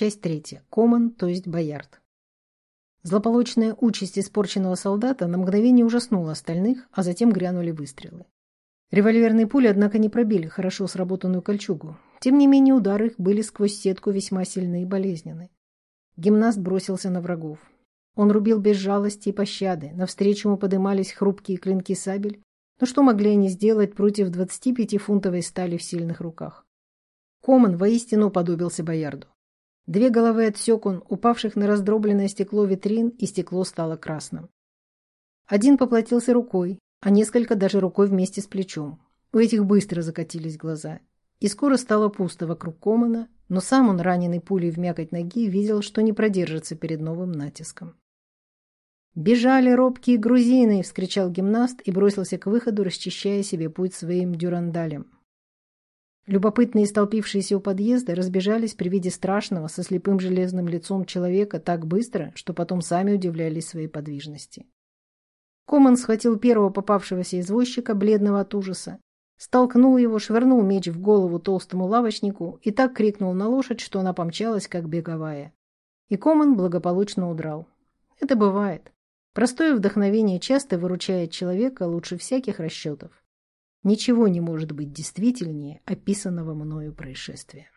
Часть третья. Коман, то есть Боярд. Злополучная участь испорченного солдата на мгновение ужаснула остальных, а затем грянули выстрелы. Револьверные пули, однако, не пробили хорошо сработанную кольчугу. Тем не менее, удары их были сквозь сетку весьма сильны и болезненны. Гимнаст бросился на врагов. Он рубил без жалости и пощады, навстречу ему подымались хрупкие клинки сабель, но что могли они сделать против 25-фунтовой стали в сильных руках? Коман воистину подобился Боярду. Две головы отсек он, упавших на раздробленное стекло витрин, и стекло стало красным. Один поплатился рукой, а несколько даже рукой вместе с плечом. У этих быстро закатились глаза. И скоро стало пусто вокруг Комана, но сам он, раненый пулей в мякоть ноги, видел, что не продержится перед новым натиском. «Бежали робкие грузины!» — вскричал гимнаст и бросился к выходу, расчищая себе путь своим дюрандалем. Любопытные, столпившиеся у подъезда, разбежались при виде страшного, со слепым железным лицом человека так быстро, что потом сами удивлялись своей подвижности. Коман схватил первого попавшегося извозчика, бледного от ужаса, столкнул его, швырнул меч в голову толстому лавочнику и так крикнул на лошадь, что она помчалась, как беговая. И Коман благополучно удрал. Это бывает. Простое вдохновение часто выручает человека лучше всяких расчетов. Ничего не может быть действительнее описанного мною происшествия.